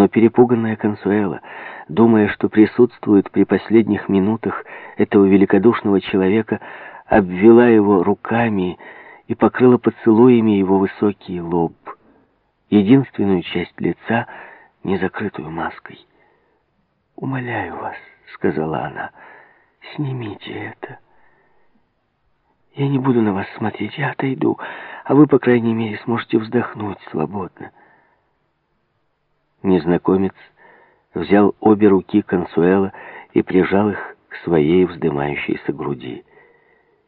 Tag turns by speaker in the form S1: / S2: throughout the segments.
S1: Но перепуганная Консуэла, думая, что присутствует при последних минутах этого великодушного человека, обвела его руками и покрыла поцелуями его высокий лоб, единственную часть лица, не закрытую маской. «Умоляю вас», — сказала она, — «снимите это». Я не буду на вас смотреть, я отойду, а вы, по крайней мере, сможете вздохнуть свободно. Незнакомец взял обе руки Консуэла и прижал их к своей вздымающейся груди.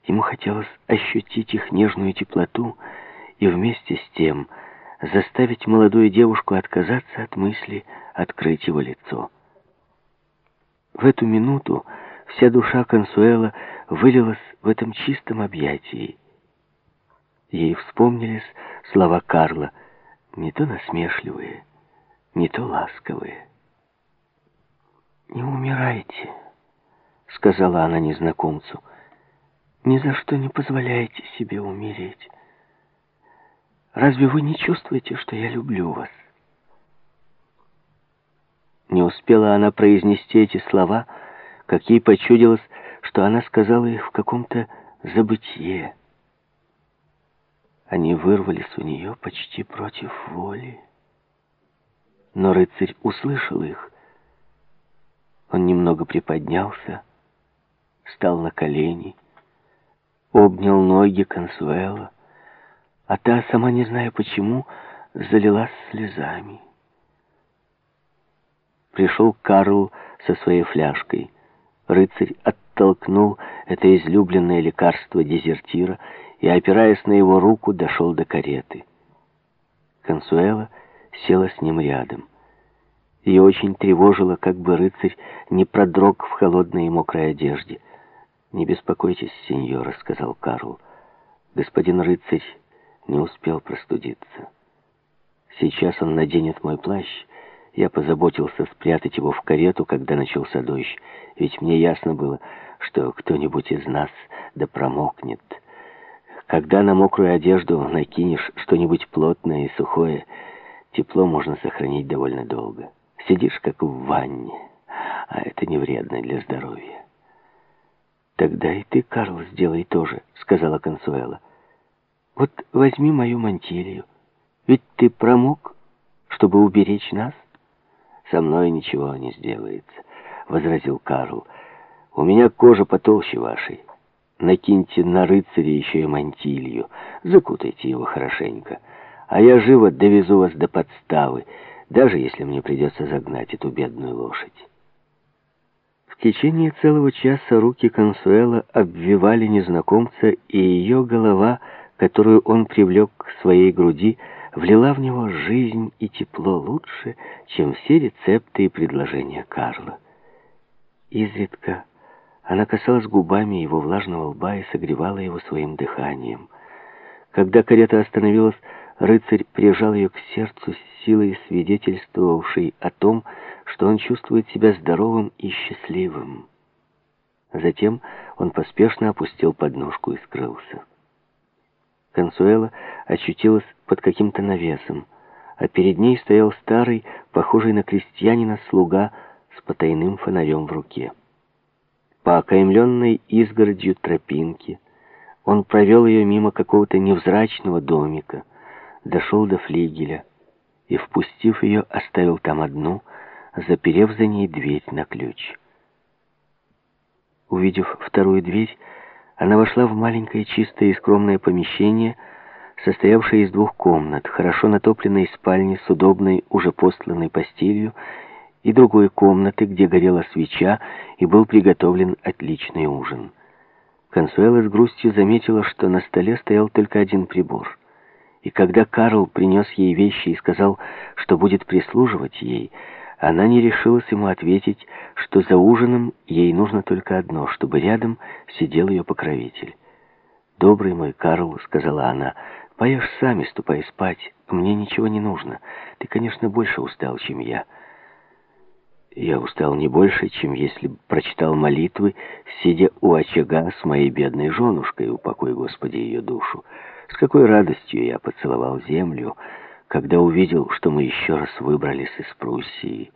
S1: Ему хотелось ощутить их нежную теплоту и вместе с тем заставить молодую девушку отказаться от мысли открыть его лицо. В эту минуту вся душа Консуэла вылилась в этом чистом объятии. Ей вспомнились слова Карла, не то насмешливые, не то ласковые. «Не умирайте», — сказала она незнакомцу. «Ни за что не позволяйте себе умереть. Разве вы не чувствуете, что я люблю вас?» Не успела она произнести эти слова, как ей почудилось, что она сказала их в каком-то забытье. Они вырвались у нее почти против воли. Но рыцарь услышал их. Он немного приподнялся, встал на колени, обнял ноги Консуэла, а та, сама не зная почему, залилась слезами. Пришел Карл со своей фляжкой. Рыцарь оттолкнул это излюбленное лекарство дезертира и, опираясь на его руку, дошел до кареты. Консуэла села с ним рядом. Ее очень тревожило, как бы рыцарь не продрог в холодной и мокрой одежде. «Не беспокойтесь, сеньора», — сказал Карл. «Господин рыцарь не успел простудиться. Сейчас он наденет мой плащ. Я позаботился спрятать его в карету, когда начался дождь, ведь мне ясно было, что кто-нибудь из нас да промокнет. Когда на мокрую одежду накинешь что-нибудь плотное и сухое, тепло можно сохранить довольно долго». Сидишь как в ванне, а это не вредно для здоровья. «Тогда и ты, Карл, сделай тоже», — сказала Консуэла. «Вот возьми мою мантилью. Ведь ты промок, чтобы уберечь нас». «Со мной ничего не сделается», — возразил Карл. «У меня кожа потолще вашей. Накиньте на рыцаря еще и мантилью, закутайте его хорошенько, а я живо довезу вас до подставы» даже если мне придется загнать эту бедную лошадь. В течение целого часа руки Консуэла обвивали незнакомца, и ее голова, которую он привлек к своей груди, влила в него жизнь и тепло лучше, чем все рецепты и предложения Карла. Изредка она касалась губами его влажного лба и согревала его своим дыханием. Когда карета остановилась, Рыцарь прижал ее к сердцу с силой, свидетельствовавшей о том, что он чувствует себя здоровым и счастливым. Затем он поспешно опустил подножку и скрылся. Консуэла очутилась под каким-то навесом, а перед ней стоял старый, похожий на крестьянина, слуга с потайным фонарем в руке. По окаймленной изгородью тропинки он провел ее мимо какого-то невзрачного домика, дошел до флигеля и, впустив ее, оставил там одну, заперев за ней дверь на ключ. Увидев вторую дверь, она вошла в маленькое чистое и скромное помещение, состоявшее из двух комнат, хорошо натопленной спальни с удобной, уже постланной постелью, и другой комнаты, где горела свеча и был приготовлен отличный ужин. Консуэла с грустью заметила, что на столе стоял только один прибор — и когда Карл принес ей вещи и сказал, что будет прислуживать ей, она не решилась ему ответить, что за ужином ей нужно только одно, чтобы рядом сидел ее покровитель. «Добрый мой Карл», — сказала она, — «поешь сами, ступай спать, мне ничего не нужно. Ты, конечно, больше устал, чем я». Я устал не больше, чем если бы прочитал молитвы, сидя у очага с моей бедной женушкой, упокой, Господи, ее душу. С какой радостью я поцеловал землю, когда увидел, что мы еще раз выбрались из Пруссии.